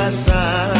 essa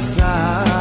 suasana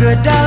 good day.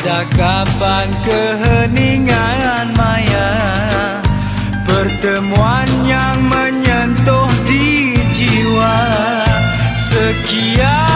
Indah kapan keheningan maya? Pertemuan yang menyentuh di jiwa. Sekian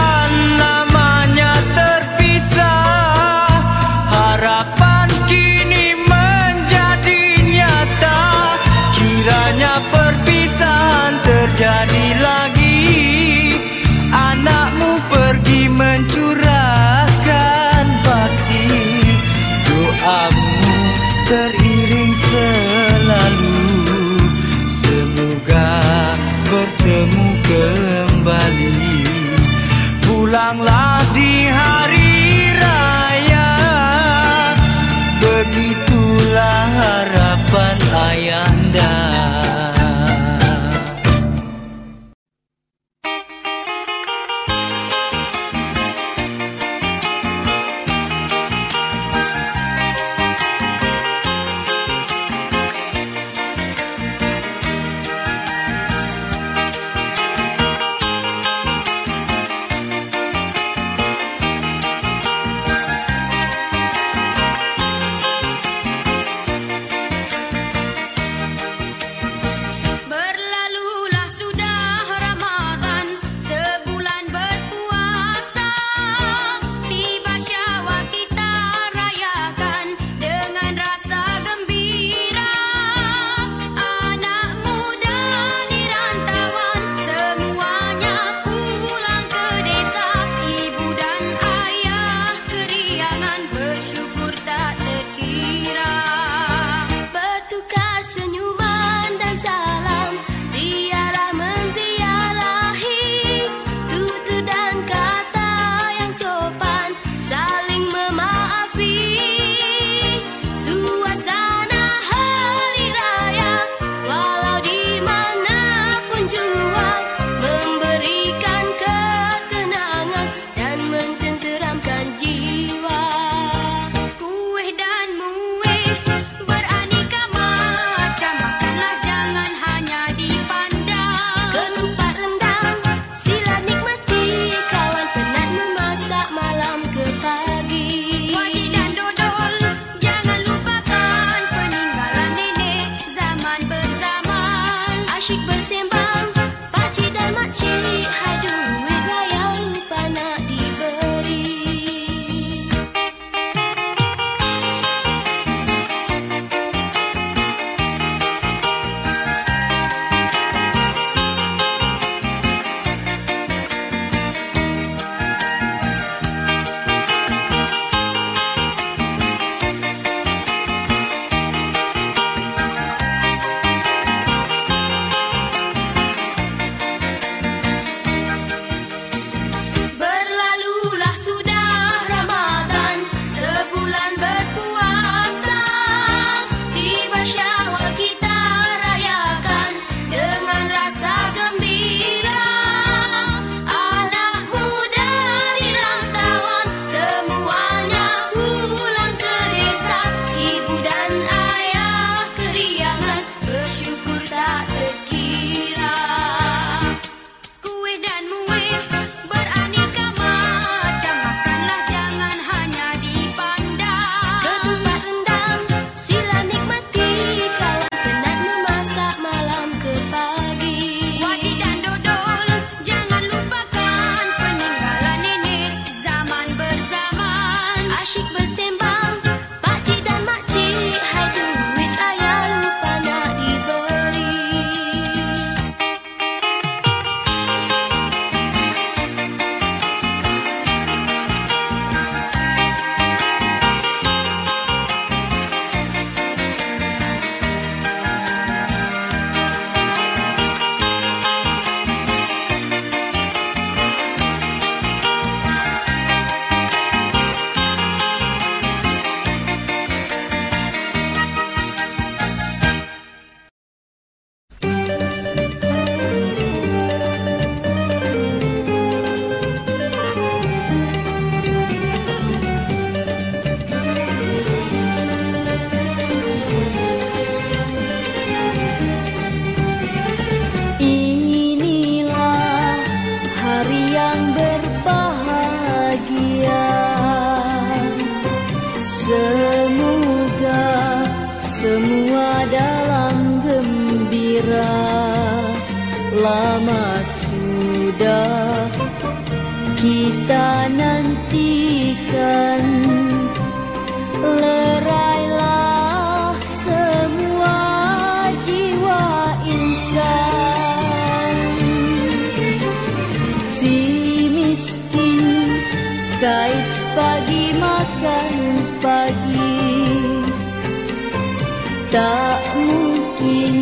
tak mungkin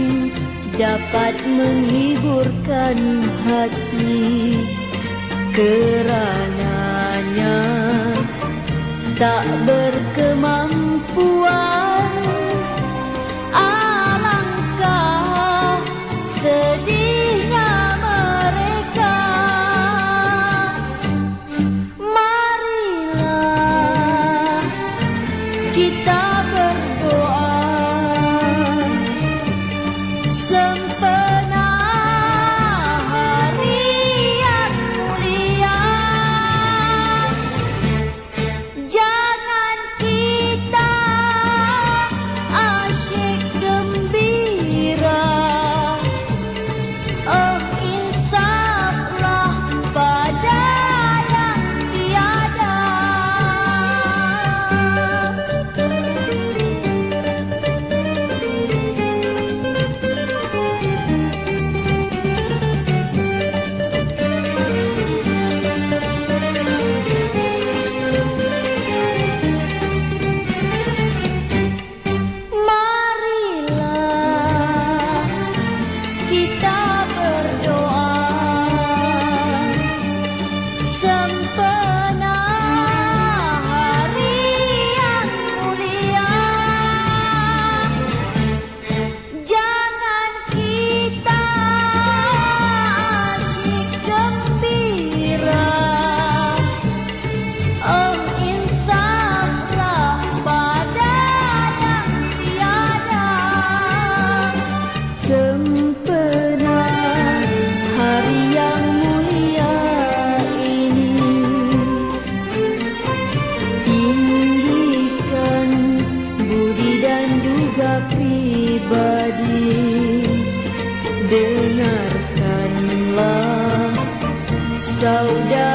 dapat menghiburkan hati. Kerananya tak berkemampuan. dengarkanlah saudara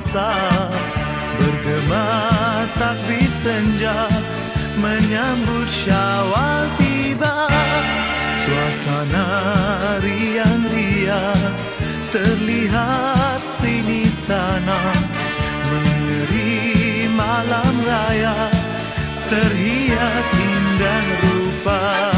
rasa bergema takbir senja menyambut syawal tiba suasana riang ria terlihat sini sana mengeri malam raya terhias indah rupa.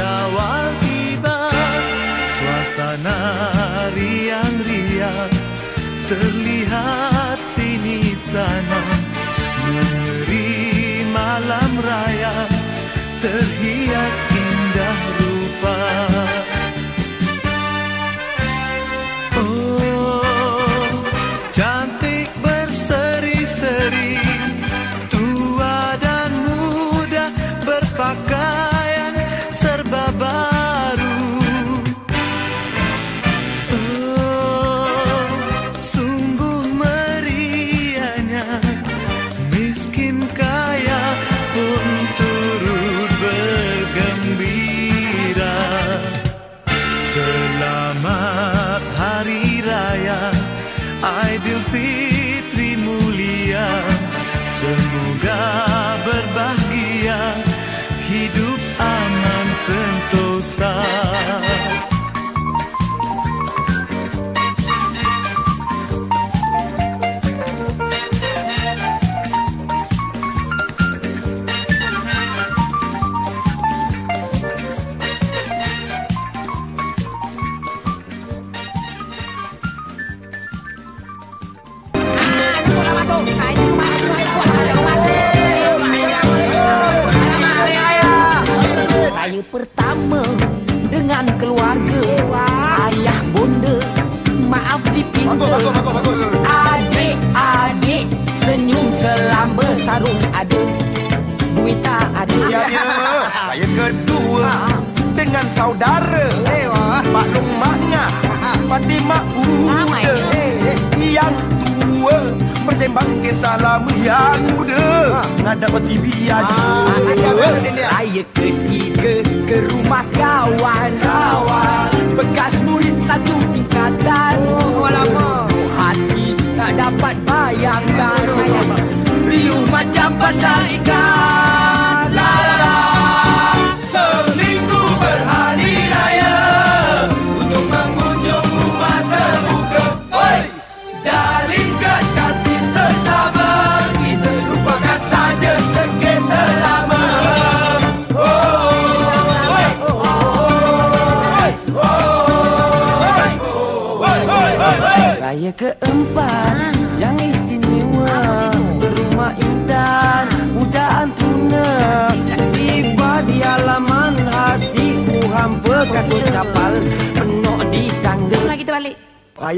Kawal tiba Suasana riang-riang Terlihat sini sana. Menyeri malam raya Terhias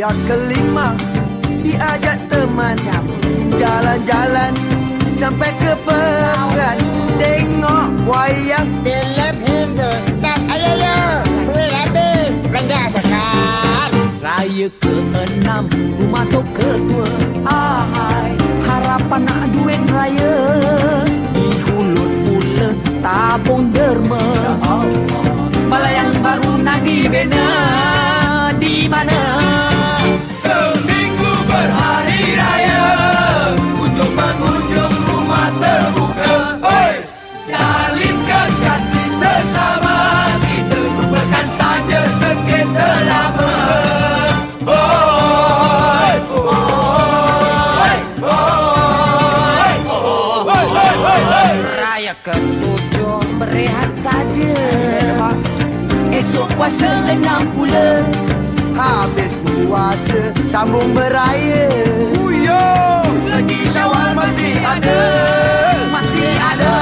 yang kelima Diajak teman. Jalan-jalan Sampai ke pemerintah Tengok wayang. Film Hindustan. Ayo yo Ayah ya Kuih rapi Belanja Raya ke enam Rumah tu ke dua Ahai Harapan nak duit raya. Di hulut pula Tabung derma. Ya Malayang baru nak dibina. Di Di mana? ada Esok puasa enam pula Habis puasa sambung beraya. Ui, yo. Lagi syawal masih ada. Masih ada.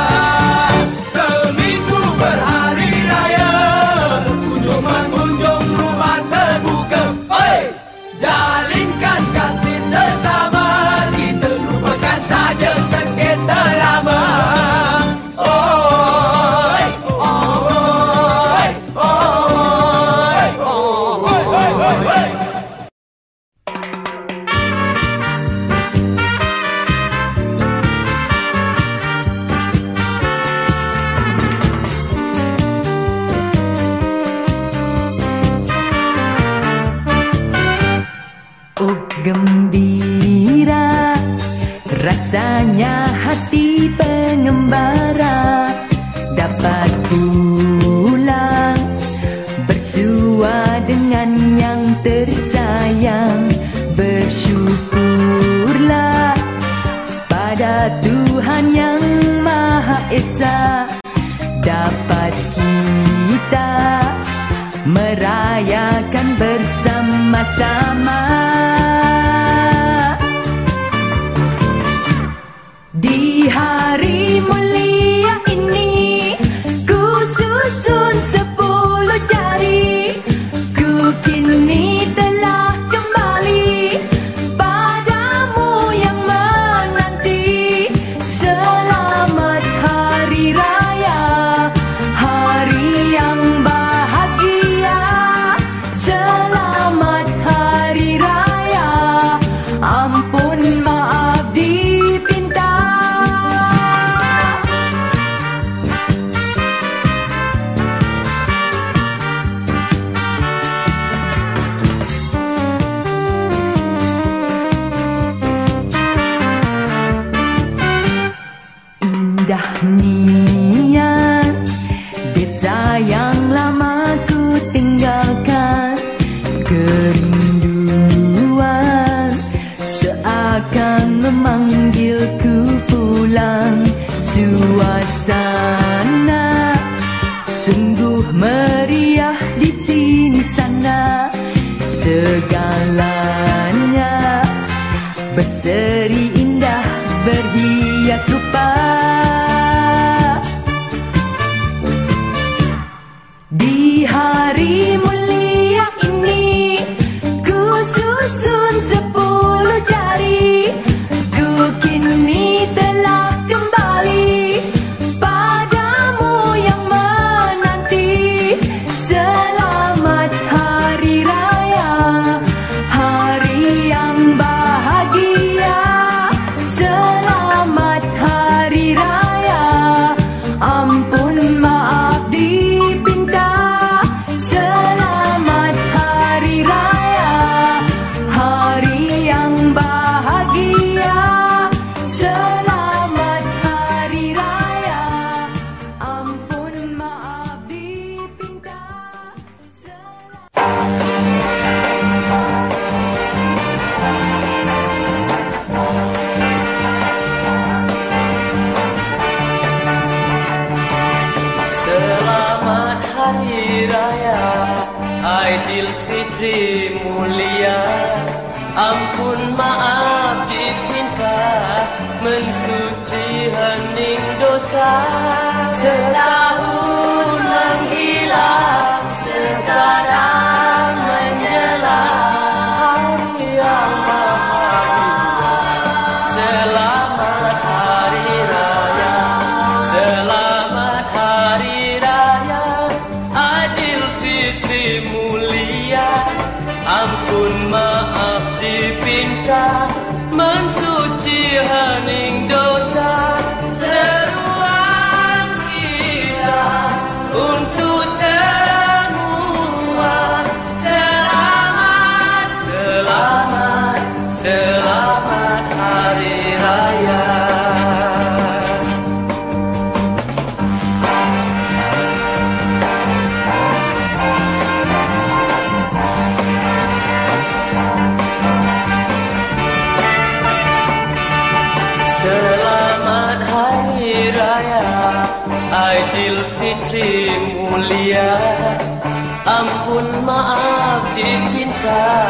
God.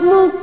muka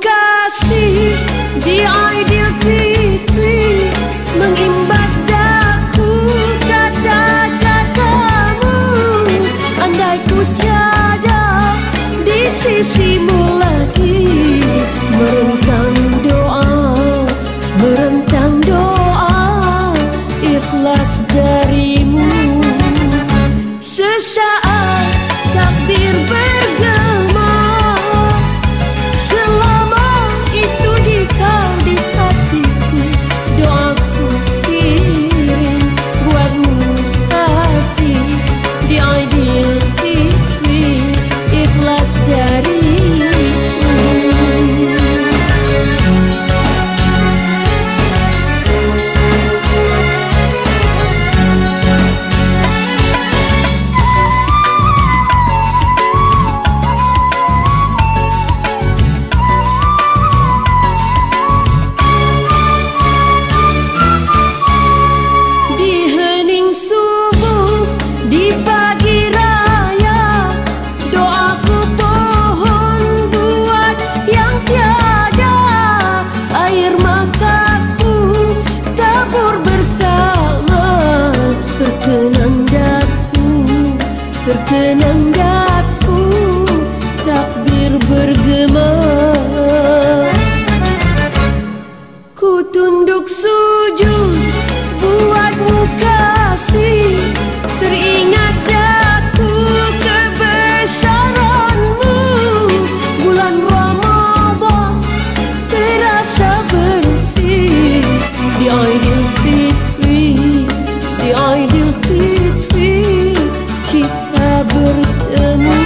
bertemu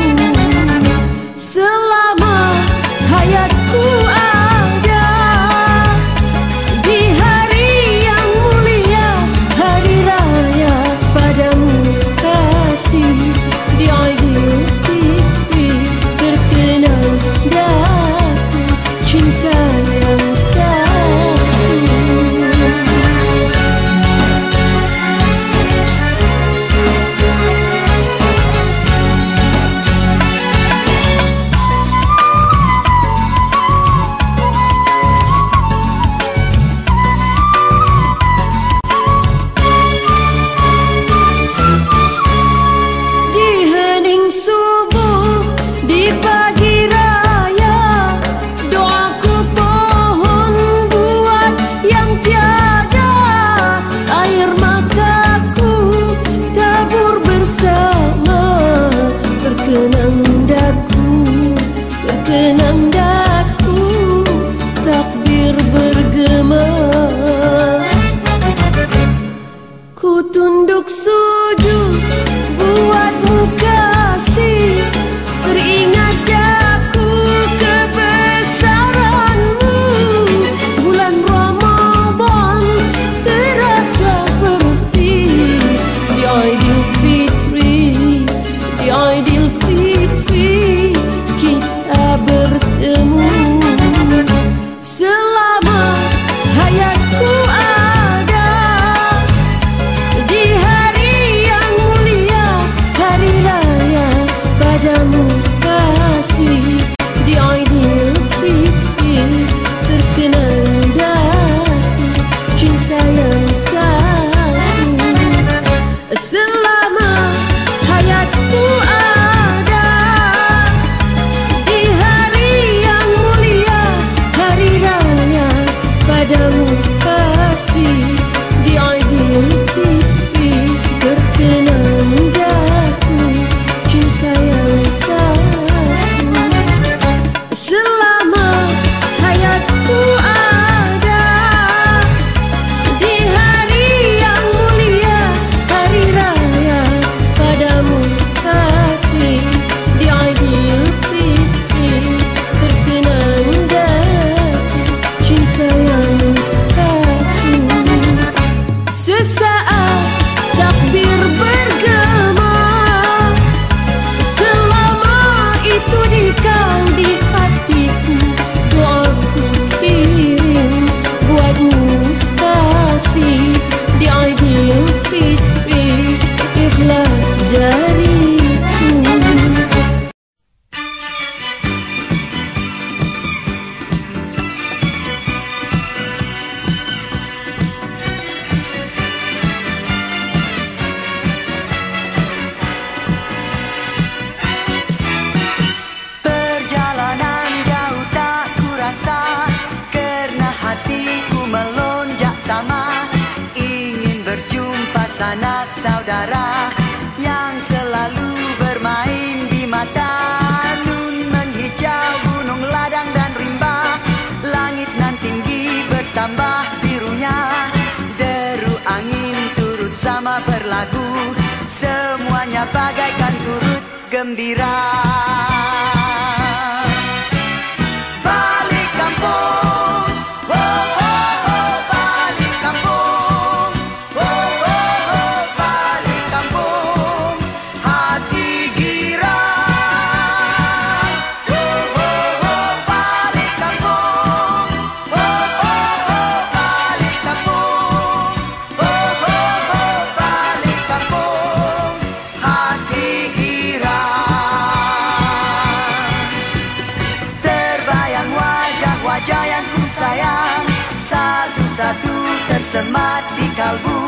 kalbu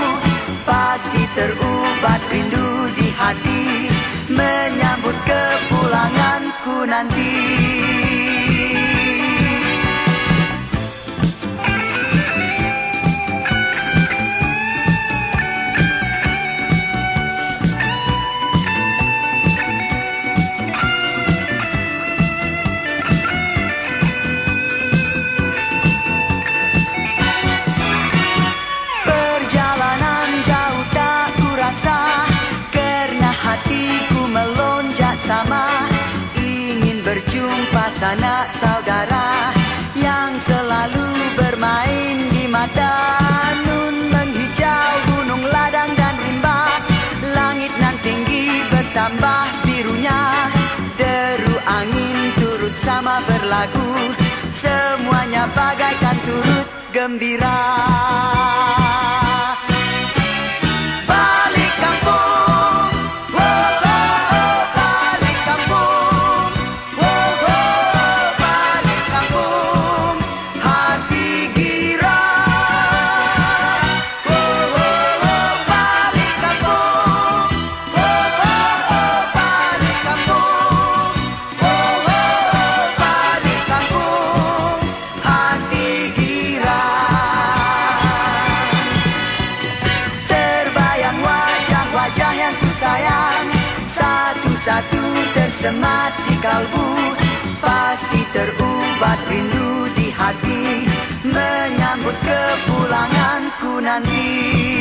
Pasti terubat rindu di hati Menyambut kepulanganku nanti. nanti sanak saudara yang selalu bermain di mata. Nun menghijau gunung ladang dan rimba. Langit nan tinggi bertambah birunya. Deru angin turut sama berlagu. Semuanya bagaikan turut gembira. aku nanti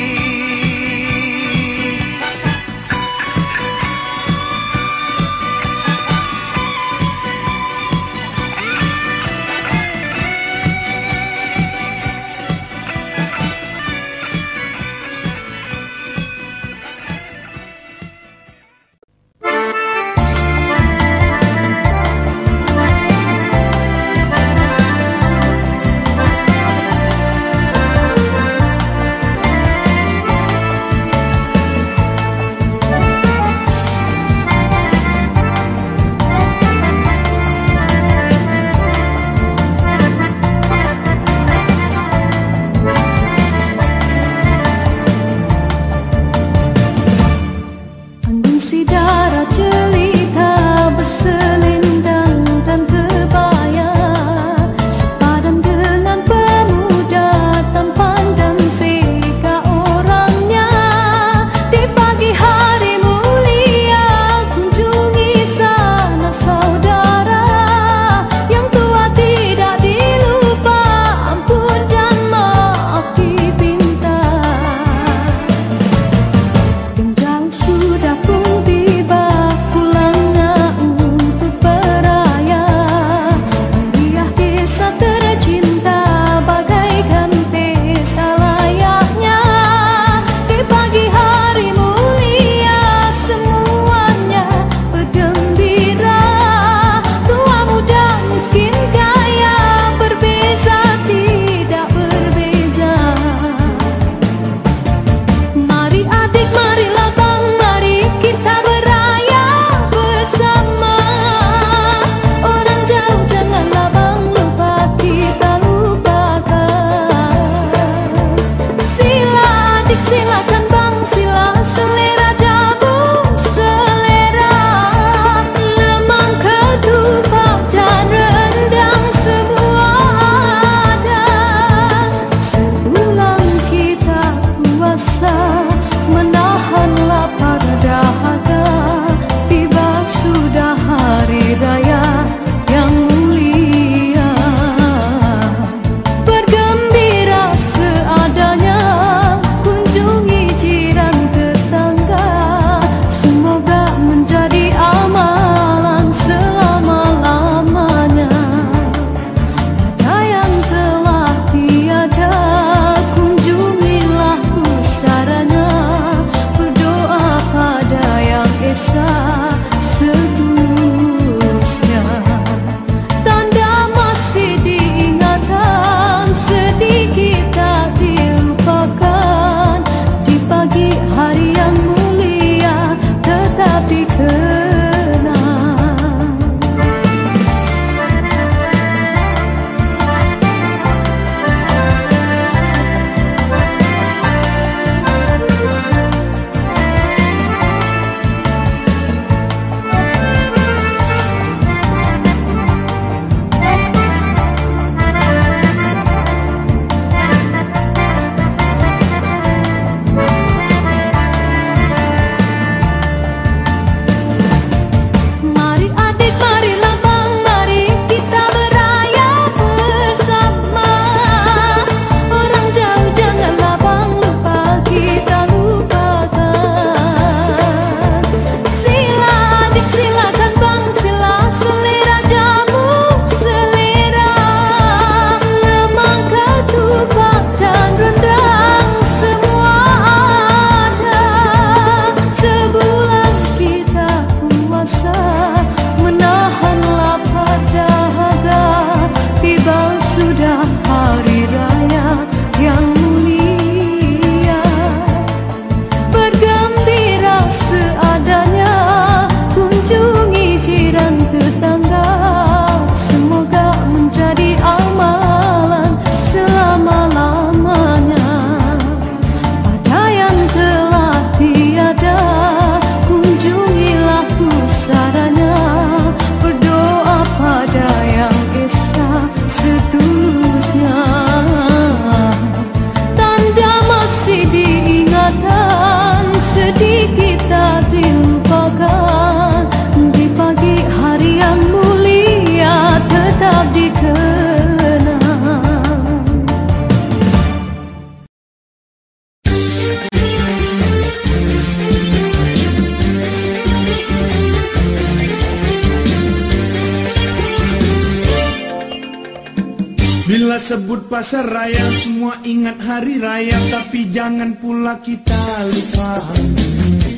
seraya Semua ingat hari raya Tapi jangan pula kita lupa.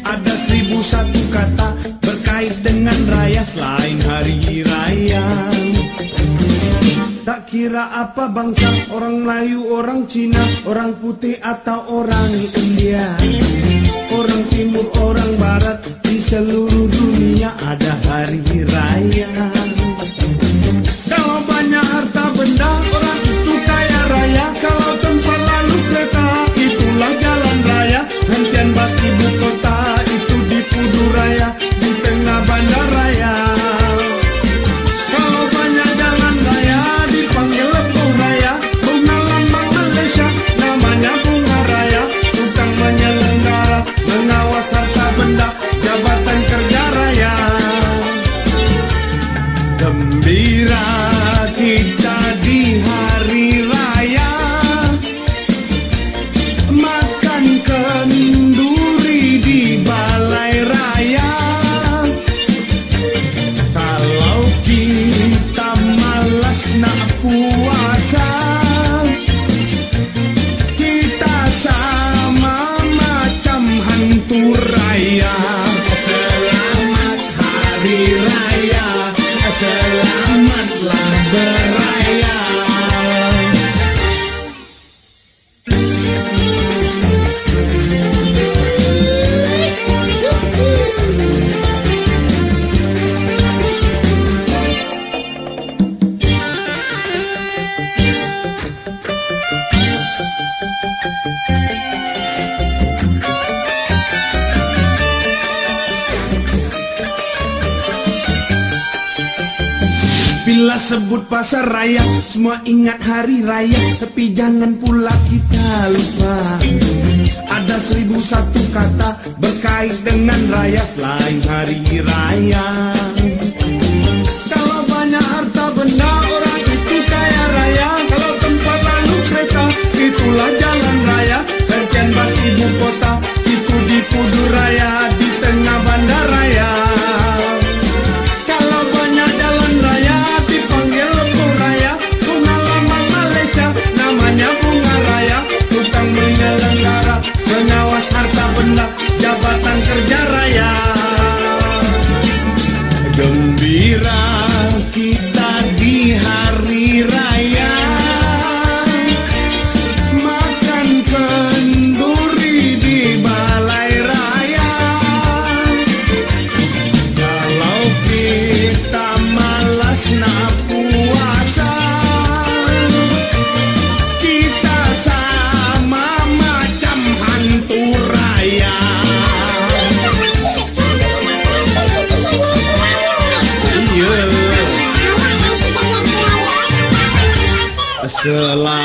Ada seribu satu kata Berkait dengan raya Selain hari raya. Tak kira apa bangsa Orang Melayu, orang Cina Orang putih atau orang India. gembira kita pasar raya Semua ingat hari raya Tapi jangan pula kita lupa. Ada seribu satu kata Berkait dengan raya Selain hari raya. Kalau banyak harta benda Orang itu kaya raya. Kalau tempat lalu kereta Itulah jalan raya. Terkenbas ibu kota Itu di Pudu Raya. till I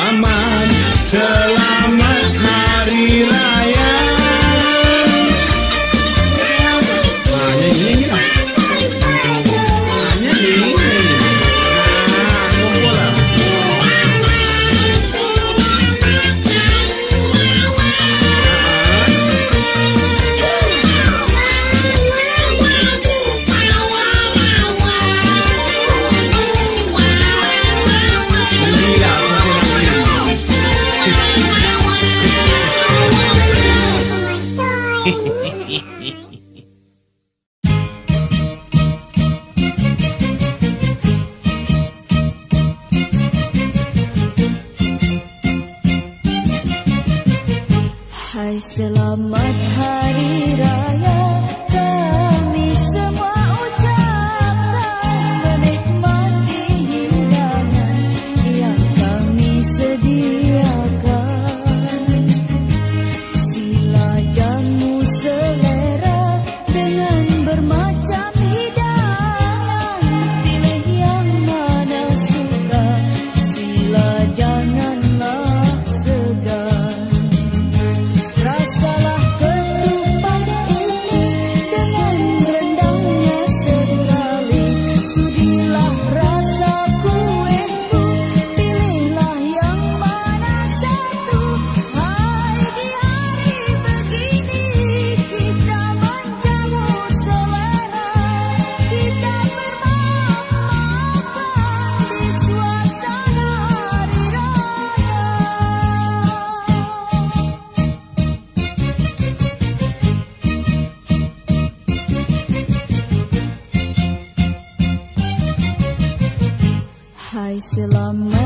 selama